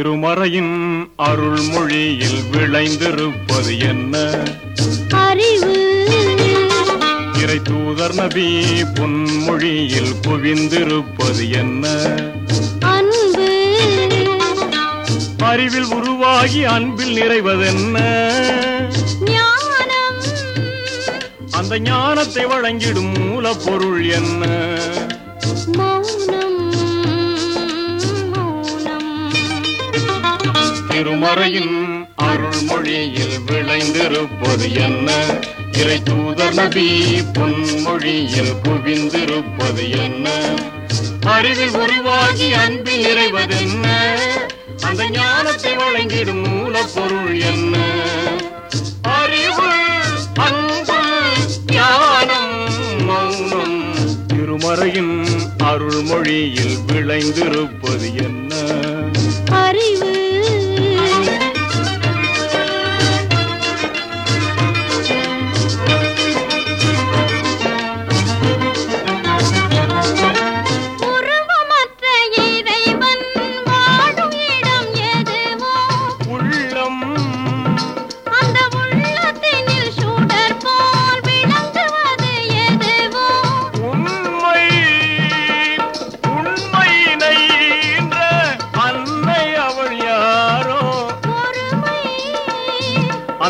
திருமறையின் அருள்மொழியில் விளைந்திருப்பது என்ன? அறிவு. இறை தூதர் நபி பொன்மொழியில் குவிந்திருப்பது என்ன? அன்பு. அறிவில் உருவாகி அன்பில் நிறைவதென்ன? ஞானம். அந்த ஞானத்தை வழங்கிடும் மூலப்பொருள் என்ன? மௌனம். திருமறையின் அருள்மொழியில் விளைந்திருப்பது என்ன? இறை தூதர் நபி பொன்மொழியில் குவிந்திருப்பது என்ன? அறிவில் உருவாகி அன்பில் என்ன அந்த ஞானத்தை வழங்கிடும் மூலப்பொருள் என்ன? அறிவு அன்பு ஞானம் மௌனம் திருமறையின் அருள்மொழியில் விளைந்திருப்பது என்ன?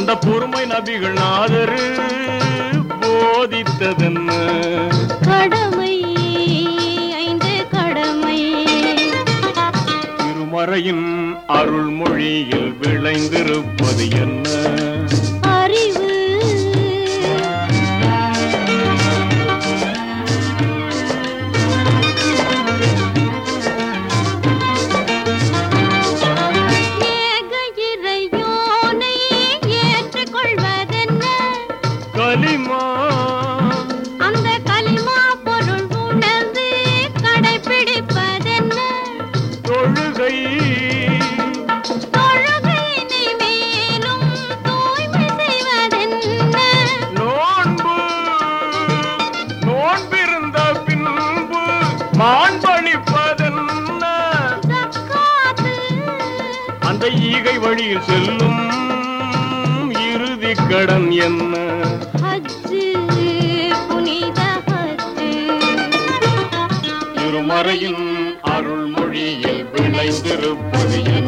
அந்த பொறுமை நபிகள் நாதரு போதித்ததென்ன? கடமை ஐந்து கடமை. திருமறையின் அருள்மொழியில் விளைந்திருப்பது என்ன? தூய்மை நோன்பு நோன்பிருந்த பின்பு மாண்பளிப்பதென்ன? அந்த ஈகை வழியில் செல்லும் இறுதி கடன் என்ன? புனித ஹஜ்ஜு திருமறையின்